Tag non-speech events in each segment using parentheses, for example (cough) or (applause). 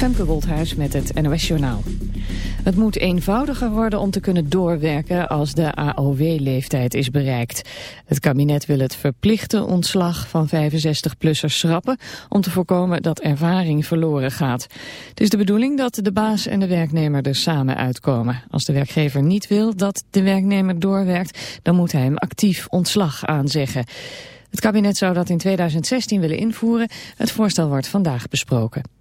Femke Woldhuis met het NOS Journaal. Het moet eenvoudiger worden om te kunnen doorwerken als de AOW-leeftijd is bereikt. Het kabinet wil het verplichte ontslag van 65-plussers schrappen... om te voorkomen dat ervaring verloren gaat. Het is de bedoeling dat de baas en de werknemer er samen uitkomen. Als de werkgever niet wil dat de werknemer doorwerkt... dan moet hij hem actief ontslag aanzeggen. Het kabinet zou dat in 2016 willen invoeren. Het voorstel wordt vandaag besproken.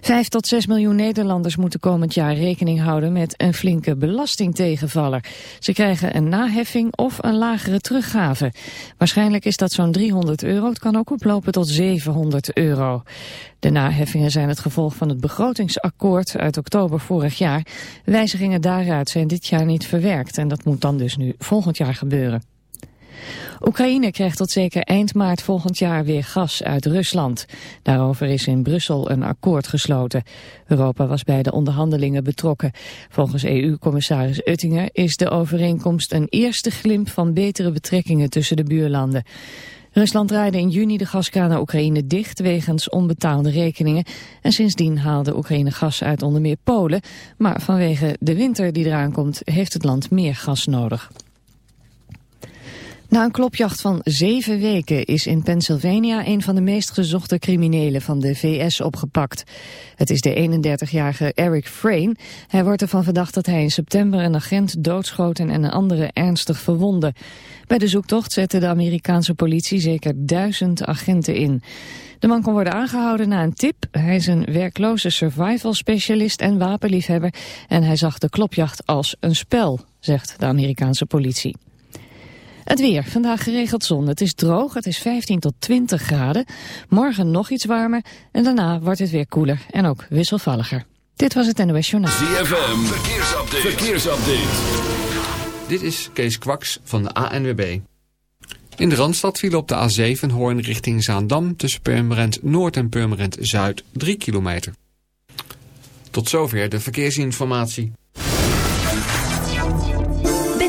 Vijf tot zes miljoen Nederlanders moeten komend jaar rekening houden met een flinke belastingtegenvaller. Ze krijgen een naheffing of een lagere teruggave. Waarschijnlijk is dat zo'n 300 euro. Het kan ook oplopen tot 700 euro. De naheffingen zijn het gevolg van het begrotingsakkoord uit oktober vorig jaar. Wijzigingen daaruit zijn dit jaar niet verwerkt en dat moet dan dus nu volgend jaar gebeuren. Oekraïne krijgt tot zeker eind maart volgend jaar weer gas uit Rusland. Daarover is in Brussel een akkoord gesloten. Europa was bij de onderhandelingen betrokken. Volgens EU-commissaris Uttinger is de overeenkomst een eerste glimp van betere betrekkingen tussen de buurlanden. Rusland draaide in juni de gaskraan naar Oekraïne dicht wegens onbetaalde rekeningen. En sindsdien haalde Oekraïne gas uit onder meer Polen. Maar vanwege de winter die eraan komt heeft het land meer gas nodig. Na een klopjacht van zeven weken is in Pennsylvania een van de meest gezochte criminelen van de VS opgepakt. Het is de 31-jarige Eric Frayne. Hij wordt ervan verdacht dat hij in september een agent doodschoten en een andere ernstig verwonde. Bij de zoektocht zette de Amerikaanse politie zeker duizend agenten in. De man kon worden aangehouden na een tip. Hij is een werkloze survival specialist en wapenliefhebber en hij zag de klopjacht als een spel, zegt de Amerikaanse politie. Het weer. Vandaag geregeld zon. Het is droog. Het is 15 tot 20 graden. Morgen nog iets warmer. En daarna wordt het weer koeler en ook wisselvalliger. Dit was het NOS Journaal. ZFM. Verkeersupdate. Verkeersupdate. Dit is Kees Kwaks van de ANWB. In de Randstad viel op de A7 Hoorn richting Zaandam... tussen Purmerend Noord en Purmerend Zuid 3 kilometer. Tot zover de verkeersinformatie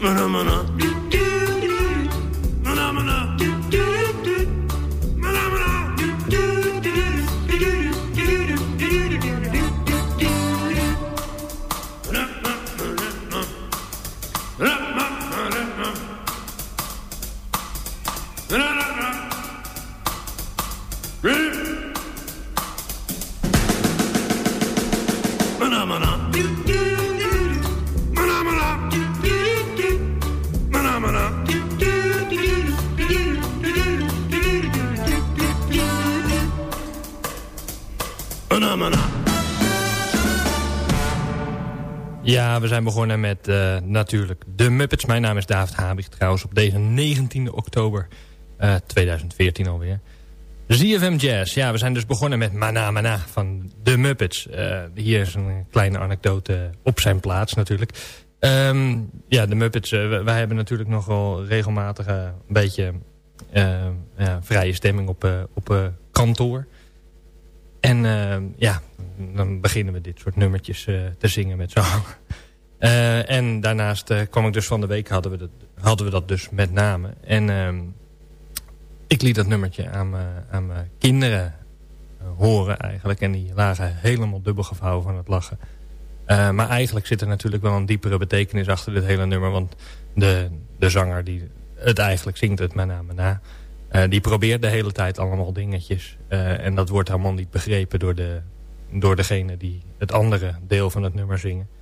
Mana mana. We zijn begonnen met eh, natuurlijk de Muppets. Mijn naam is David Habig trouwens op deze 19 oktober eh, 2014 alweer. ZFM Jazz. Ja, we zijn dus begonnen met Mana Mana van de Muppets. Eh, hier is een kleine anekdote op zijn plaats natuurlijk. Ehm, ja, de Muppets. eh, wij hebben natuurlijk nogal regelmatig eh, een beetje eh, ja, vrije stemming op, eh, op eh, kantoor. En eh, ja, dan beginnen we dit soort nummertjes eh, te zingen met z'n Eh, en daarnaast eh, kwam ik dus van de week, hadden we dat, hadden we dat dus met name. En ehm, ik liet dat nummertje aan mijn, kinderen eh, horen eigenlijk. En die lagen helemaal dubbel gevouwen van het lachen. Maar eigenlijk zit er natuurlijk wel een diepere betekenis achter dit hele nummer. Want de, de zanger die het eigenlijk zingt, het mijn naam na... die probeert de hele tijd allemaal dingetjes. En dat wordt helemaal niet begrepen door, de, door degene die het andere deel van het nummer zingen.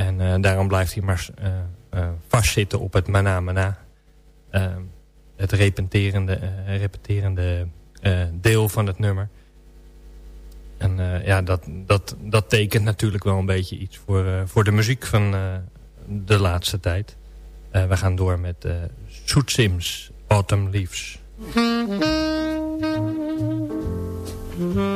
En eh, daarom blijft hij maar eh, eh, vastzitten op het mana mana. Eh, het repeterende, repeterende deel van het nummer. En ja, dat, dat, dat tekent natuurlijk wel een beetje iets voor, voor de muziek van de laatste tijd. We gaan door met eh Soet Sims, Autumn Leaves. (laughs)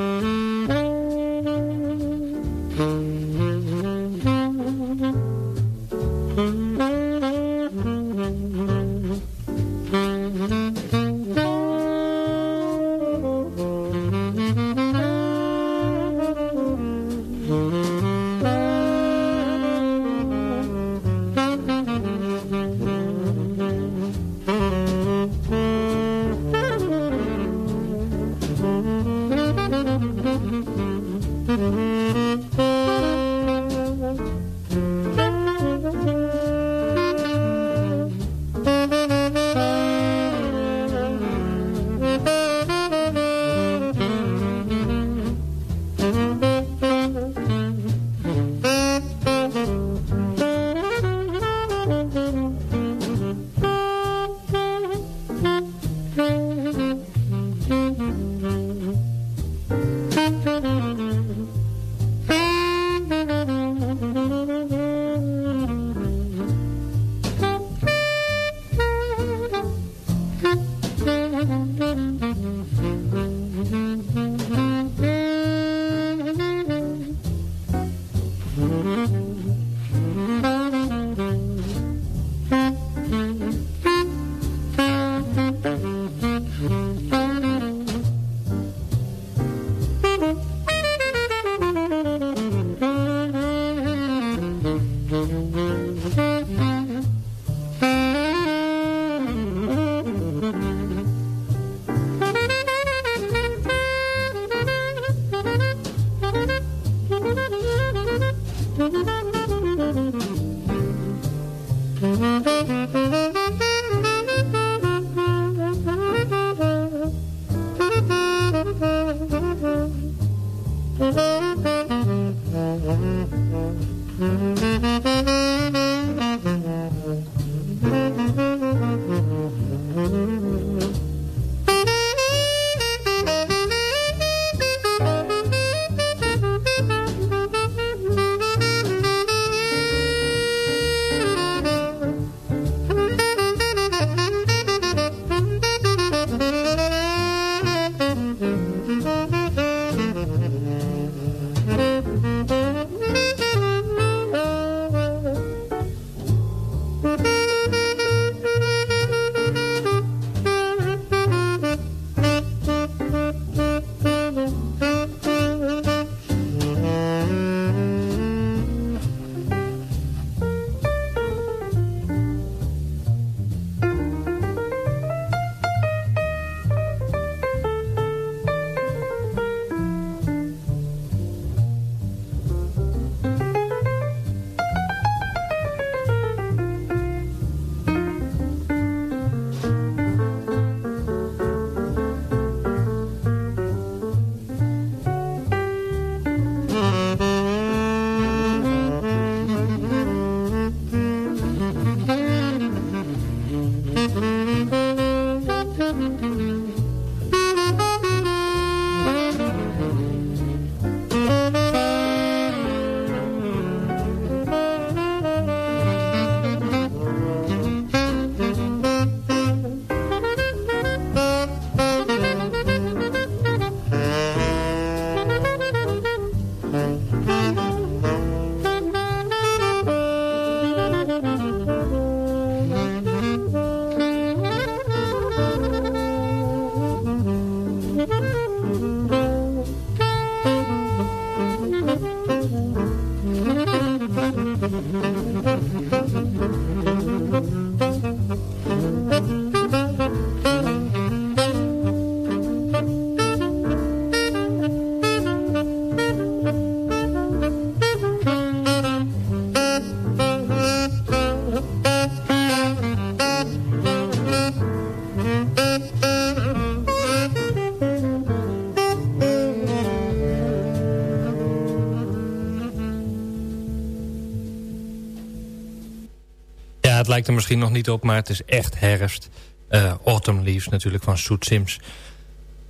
lijkt er misschien nog niet op, maar het is echt herfst. Eh, Autumn Leaves natuurlijk van Soet Sims.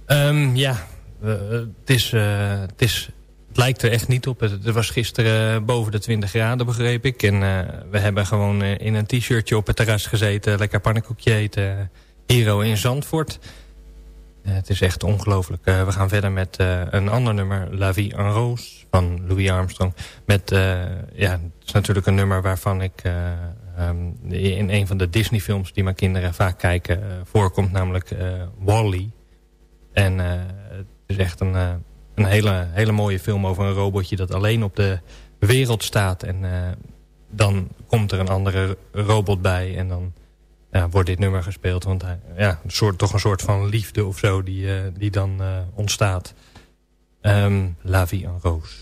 Ehm, ja, eh, het, is, eh, het, is, het lijkt er echt niet op. Het, het was gisteren boven de 20 graden, begreep ik. En we hebben gewoon in een t-shirtje op het terras gezeten. Lekker pannenkoekje eten. Hero in Zandvoort. het is echt ongelooflijk. we gaan verder met een ander nummer. La Vie en Rose van Louis Armstrong. Met, ja, het is natuurlijk een nummer waarvan ik um, in een van de Disney films die mijn kinderen vaak kijken uh, voorkomt. Namelijk uh, Wall-E. En uh, het is echt een, een hele, hele mooie film over een robotje dat alleen op de wereld staat. En dan komt er een andere robot bij en dan ja, wordt dit nummer gespeeld. Want ja, een soort, toch een soort van liefde of zo die, die dan ontstaat. Um, La Vie en Rose.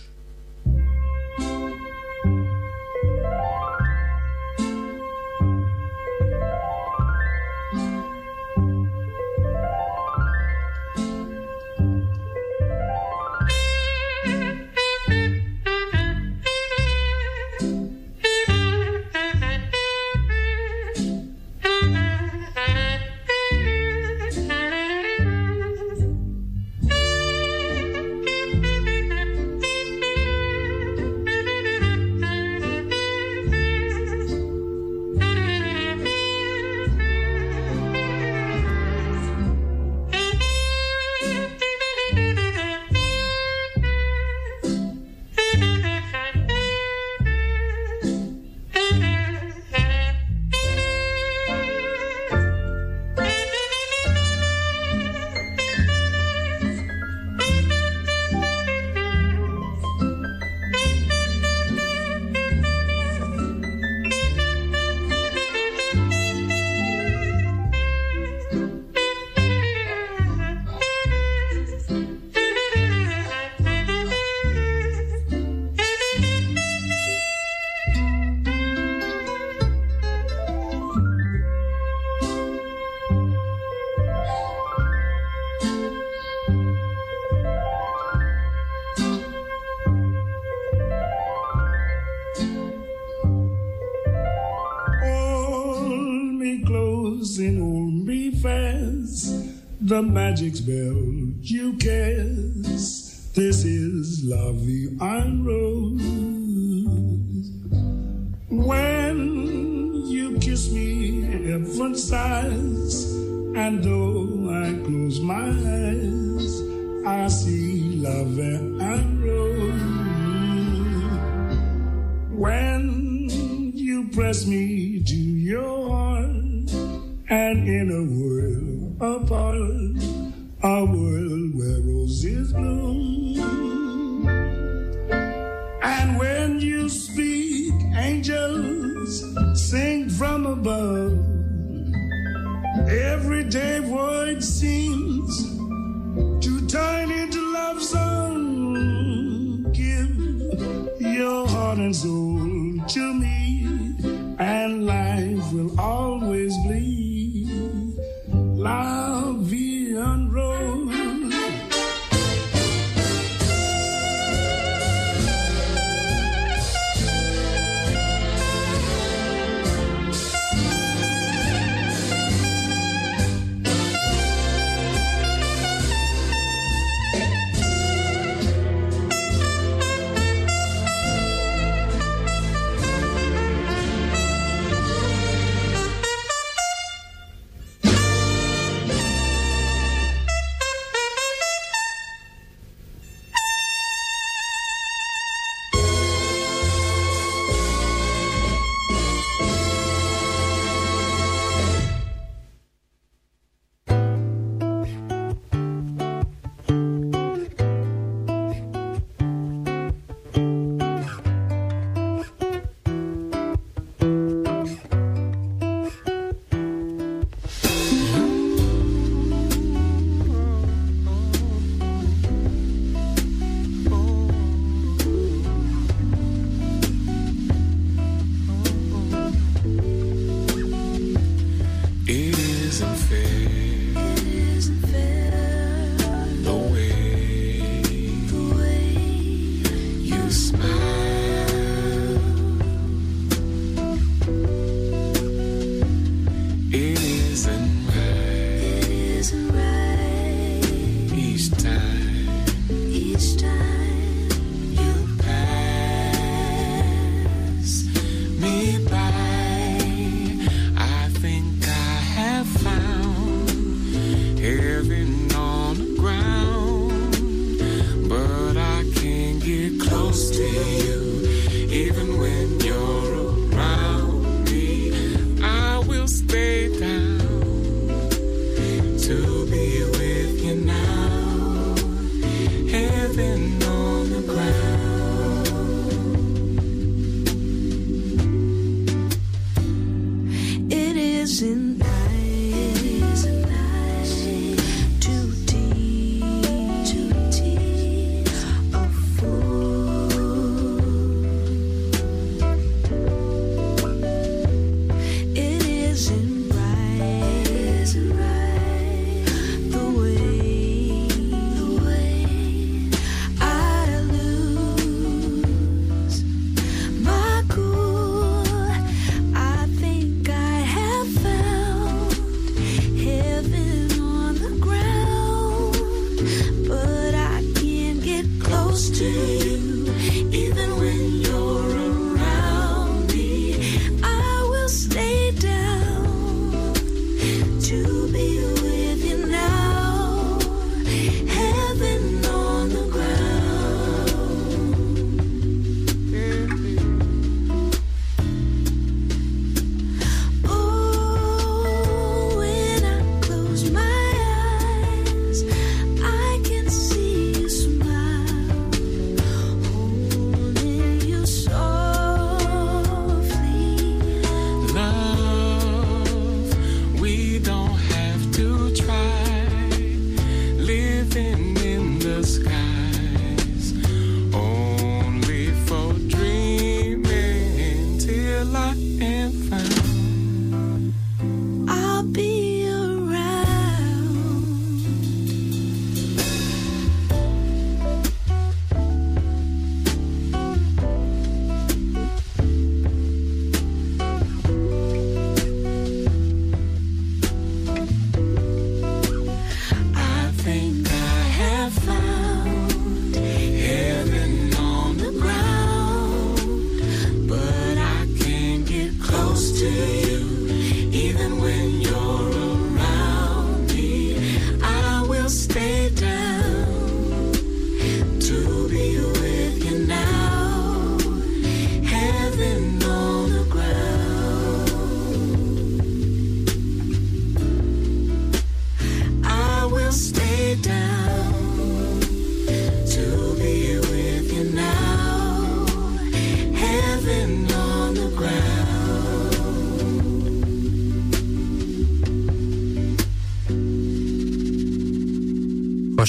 Kiss me, heaven sighs, and though I close my eyes, I see love and Rose. When you press me to your heart, and in a world apart, a world where roses bloom. From above. Everyday void seems to turn into love song. Give your heart and soul to me, and life will always bleed.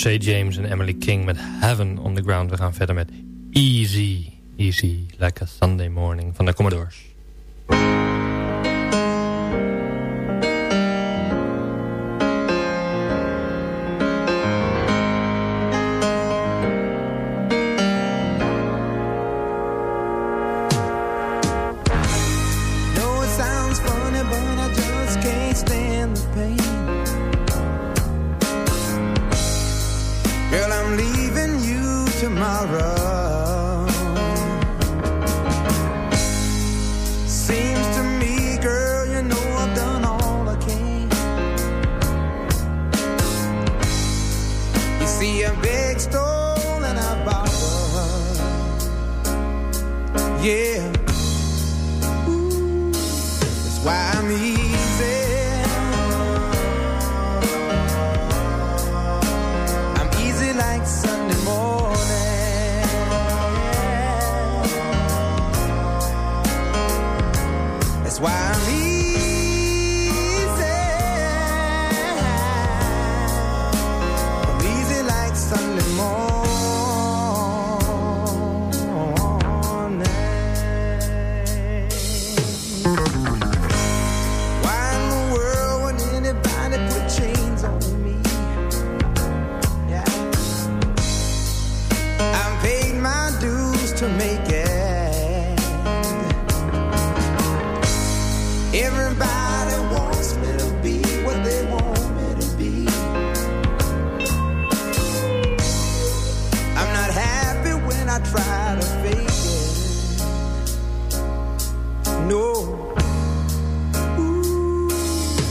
Jay James en Emily King met Heaven on the Ground. We gaan verder met Easy, Easy, Like a Sunday Morning van de Commodores.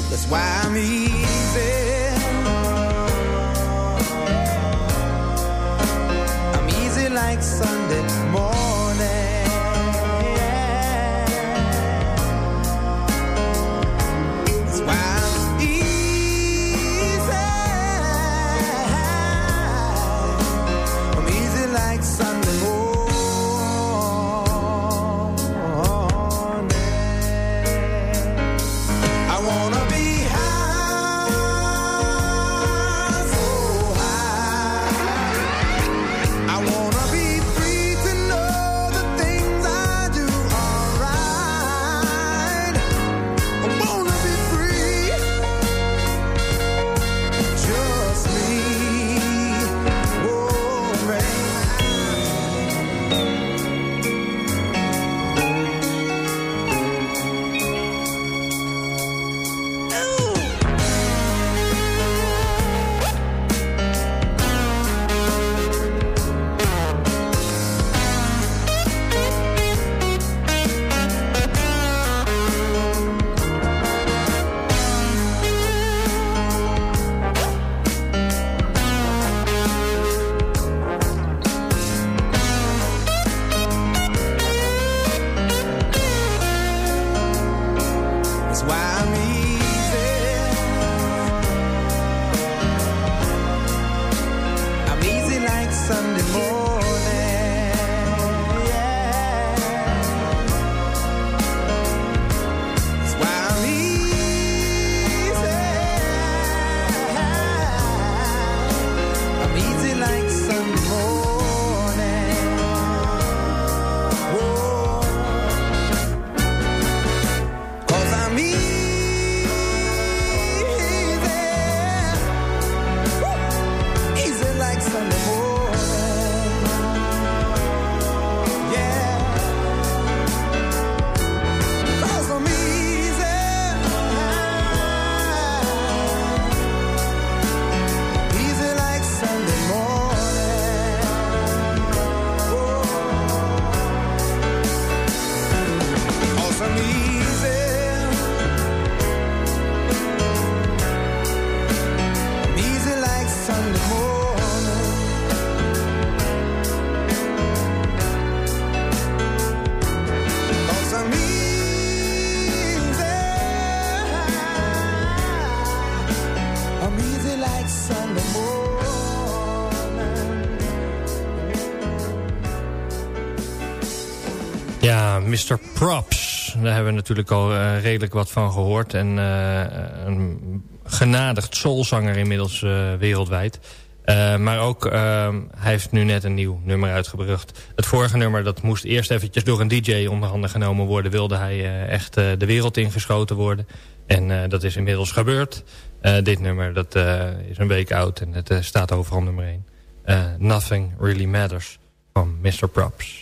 That's why I'm here. Mr. Props. Daar hebben we natuurlijk al eh, redelijk wat van gehoord. En eh, een genadigd soulzanger inmiddels eh, wereldwijd. Maar ook, eh, hij heeft nu net een nieuw nummer uitgebracht. Het vorige nummer, dat moest eerst eventjes door een DJ onder handen genomen worden. Wilde hij echt de wereld ingeschoten worden. En dat is inmiddels gebeurd. Dit nummer, dat is een week oud en het staat overal nummer 1. Nothing Really Matters van Mr. Props.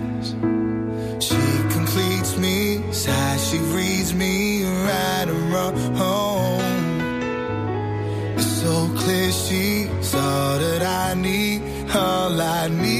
Me right and home. It's so clear she's all that I need, all I need.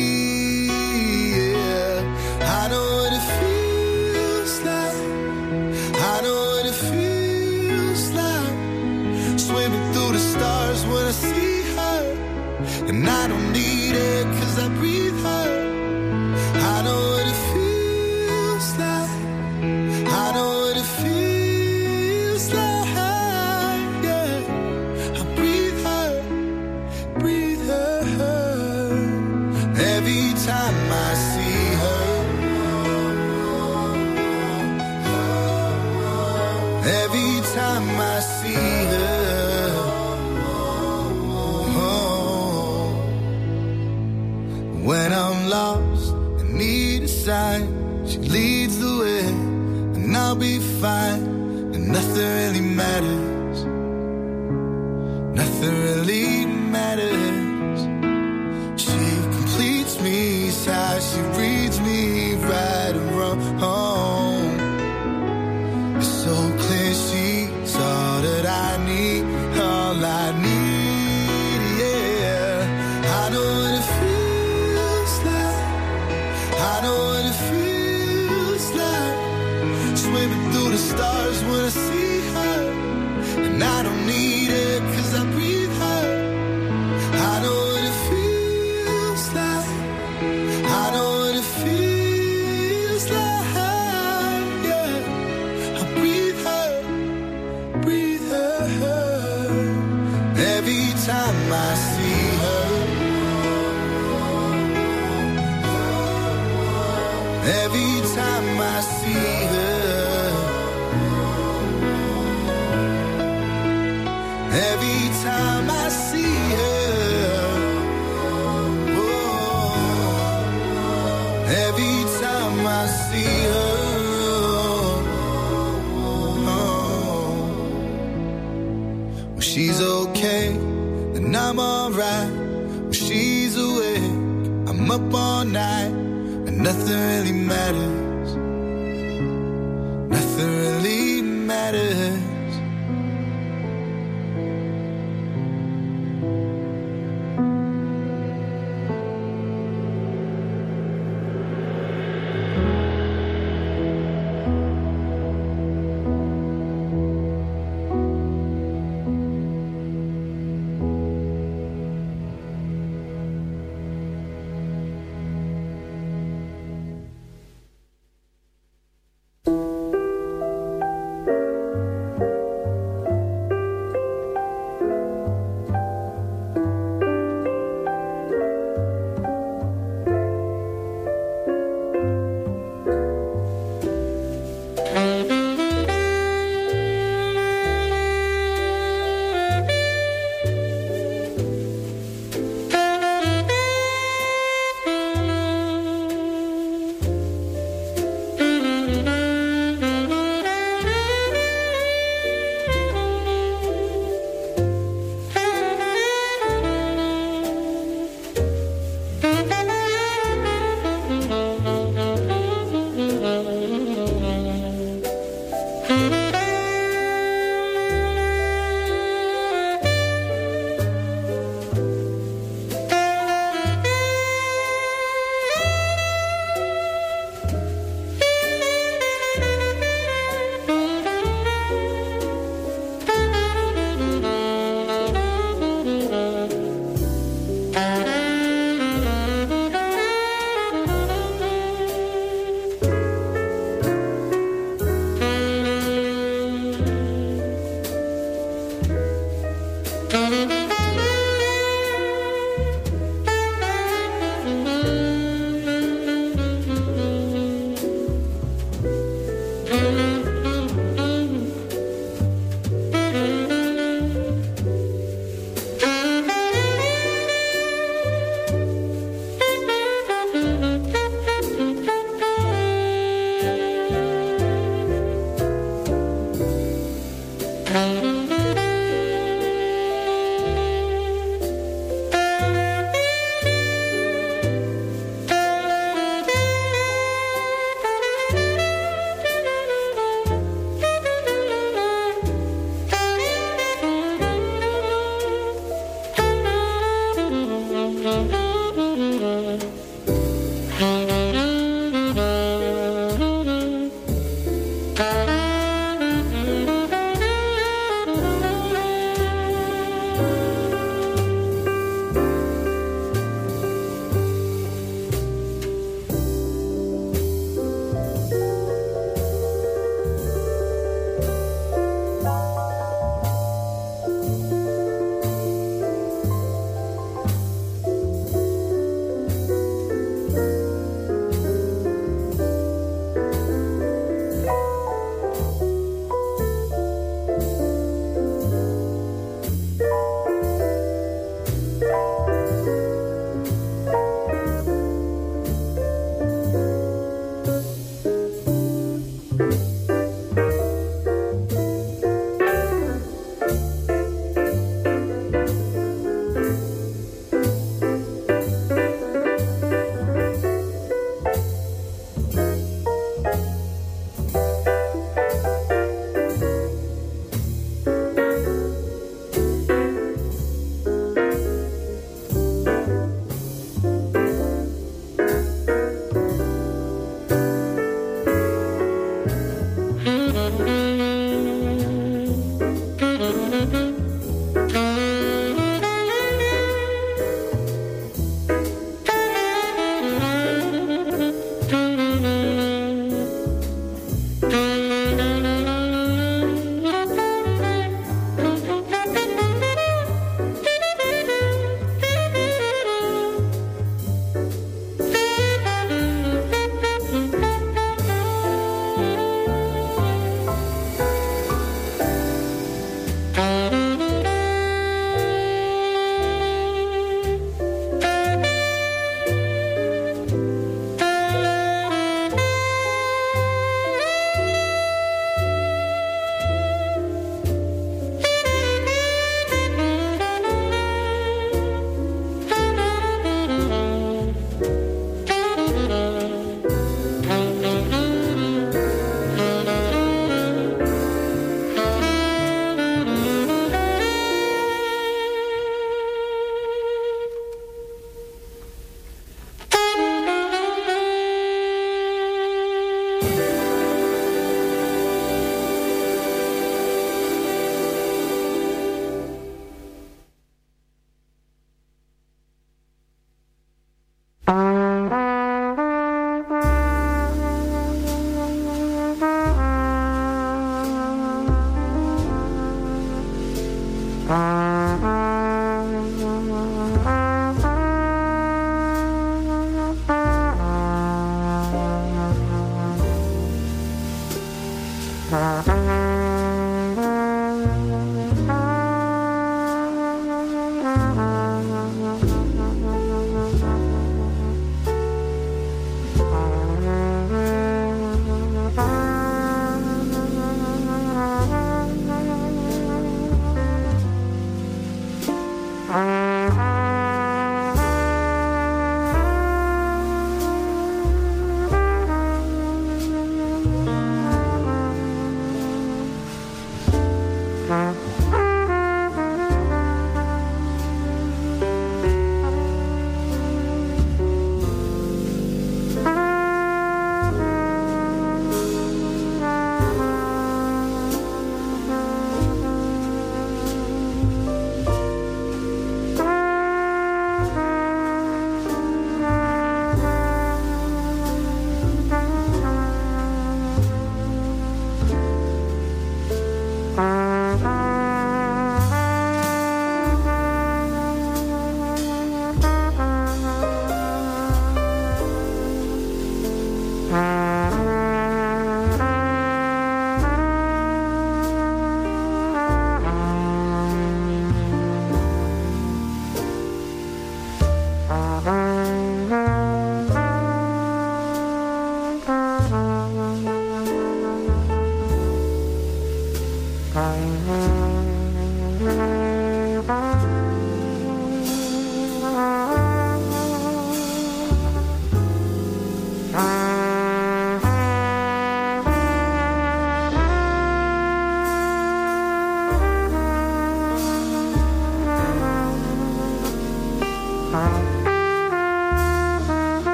I know what it feels like. Swimming through the stars when I see her. And I don't need it cause I breathe really matters.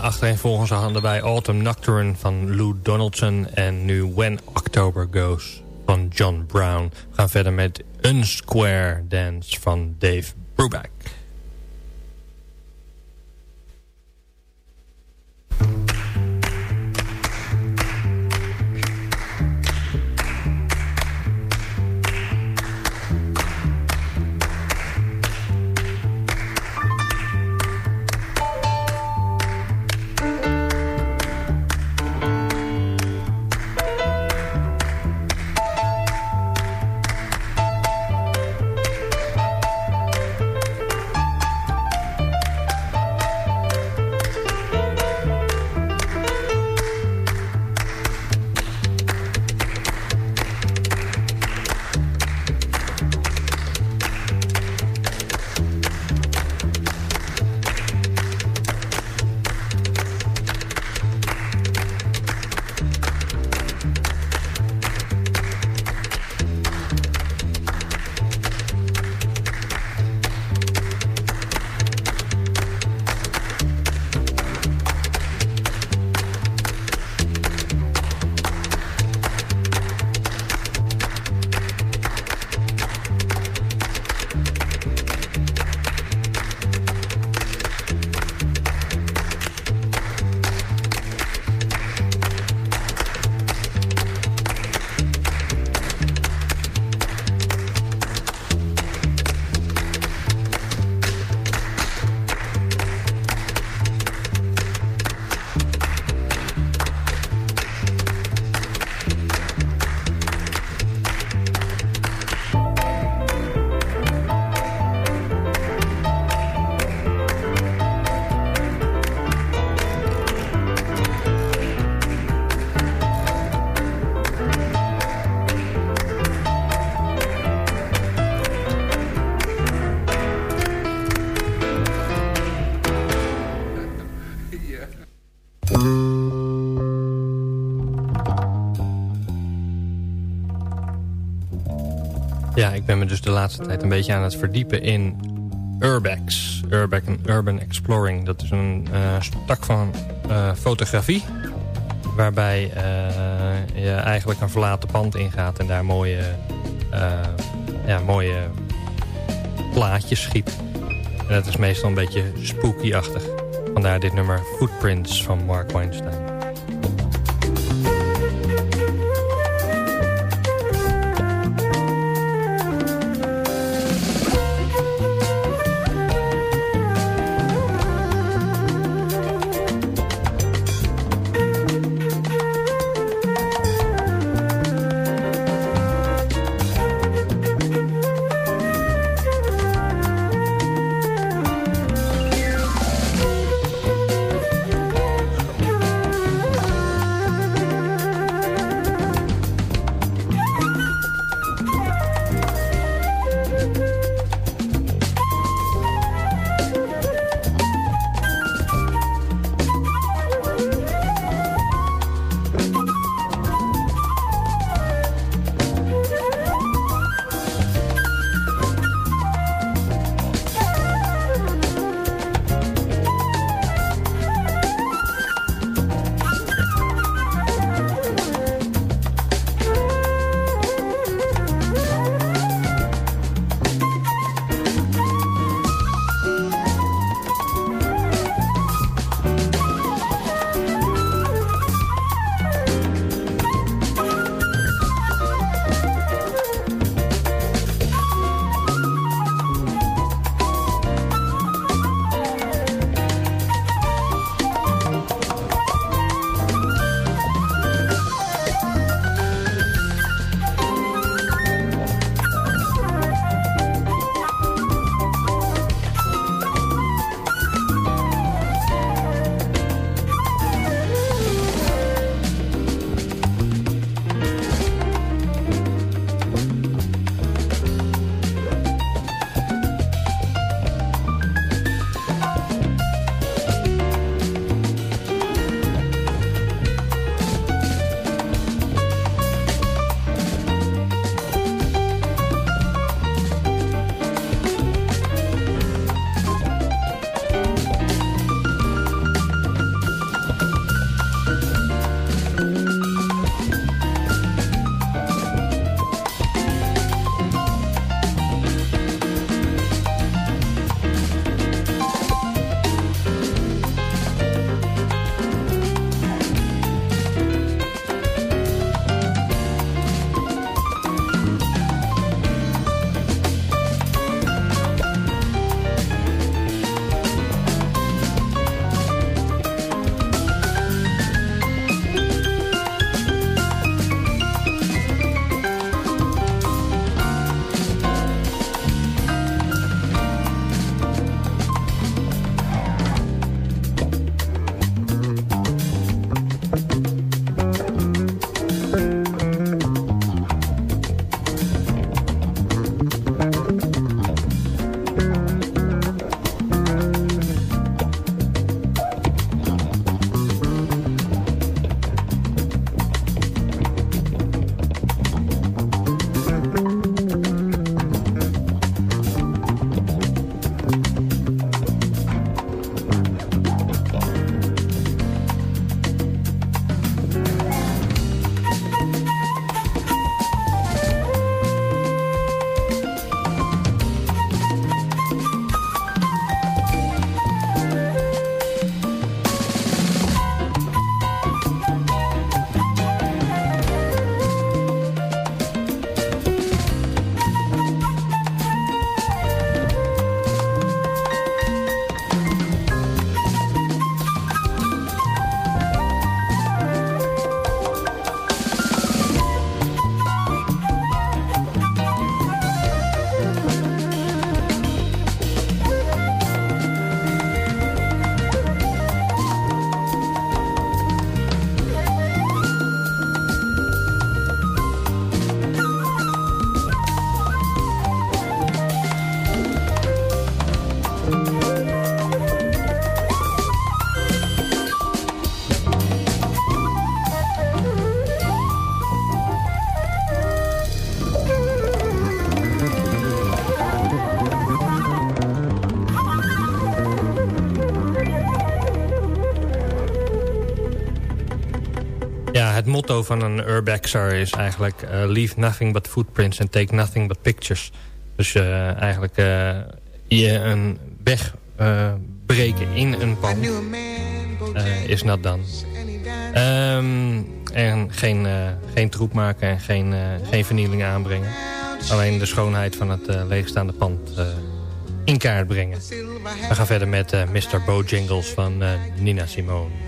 Achtereenvolgens hadden wij Autumn Nocturne van Lou Donaldson... en nu When October Goes van John Brown. We gaan verder met Unsquare Dance van Dave Brubeck. Dus de laatste tijd een beetje aan het verdiepen in Urbex. Urban, Urban Exploring. Dat is een uh, tak van uh, fotografie. Waarbij uh, je eigenlijk een verlaten pand ingaat en daar mooie, ja, mooie plaatjes schiet. En dat is meestal een beetje spooky-achtig. Vandaar dit nummer Footprints van Mark Weinstein. Motto van een urbexer is eigenlijk... eh, leave nothing but footprints and take nothing but pictures. Dus eh, eigenlijk eh, je een weg breken in een pand is nat dan. Ehm, en geen, geen troep maken en geen, geen vernieling aanbrengen. Alleen de schoonheid van het leegstaande pand in kaart brengen. We gaan verder met Mr. Bojangles van Nina Simone.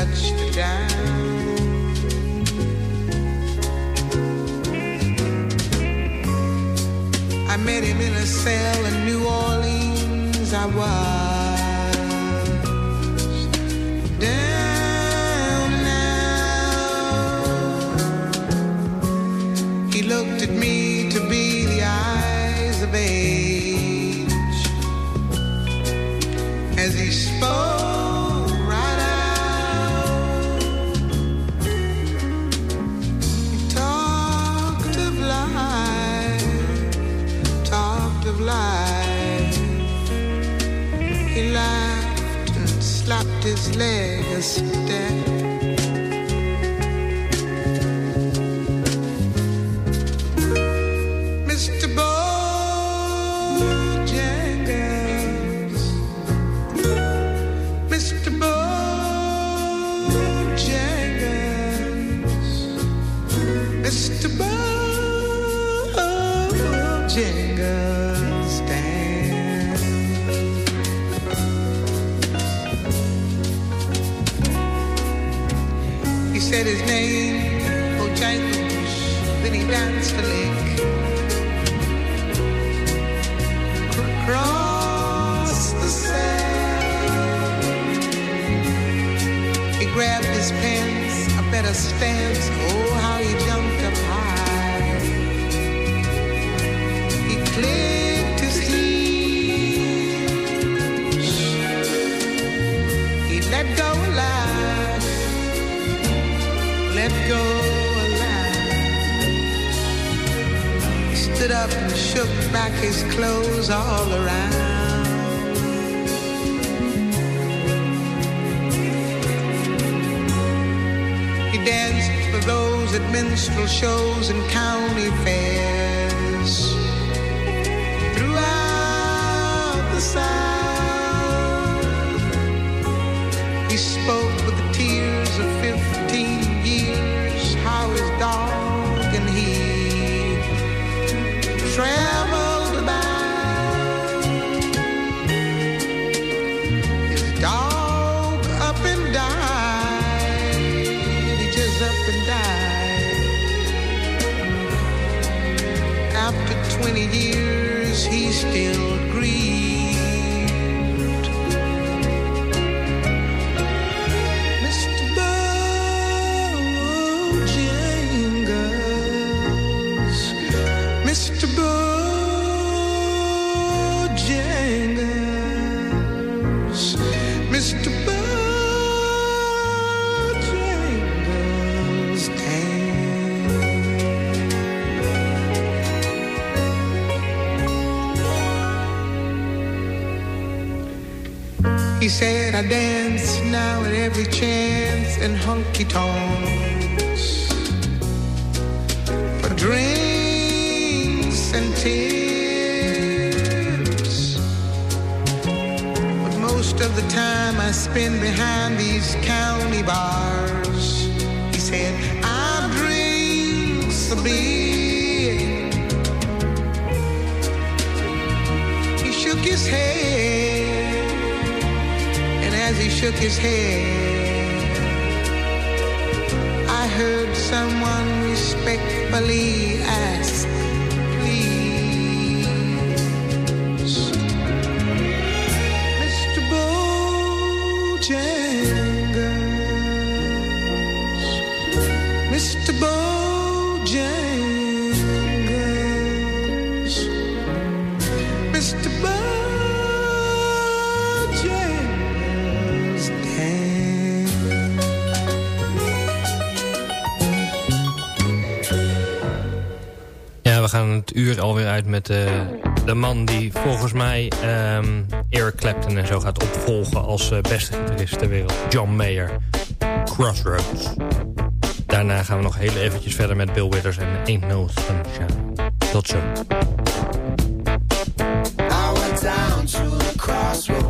Lightly touched the ground. His clothes all around. He danced for those at minstrel shows and county fairs. County bars. He said, I drink so big. He shook his head. And as he shook his head, I heard someone respectfully ask, gaan het uur alweer uit met eh, de man die volgens mij ehm, Eric Clapton en zo gaat opvolgen als eh, beste gitarist ter wereld. John Mayer. Crossroads. Daarna gaan we nog heel eventjes verder met Bill Withers en Ain't No Sunshine. Tot zo. Down the crossroads,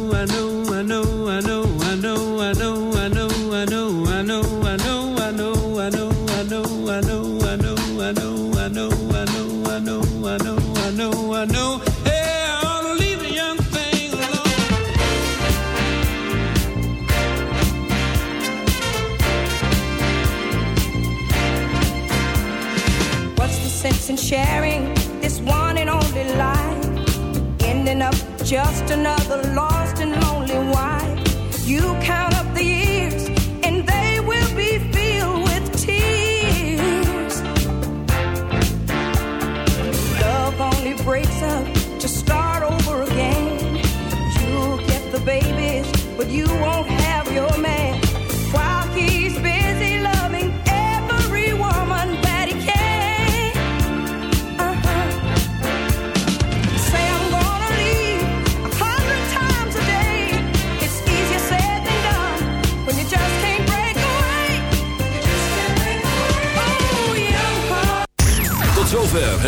sharing this one and only life? Ending up just another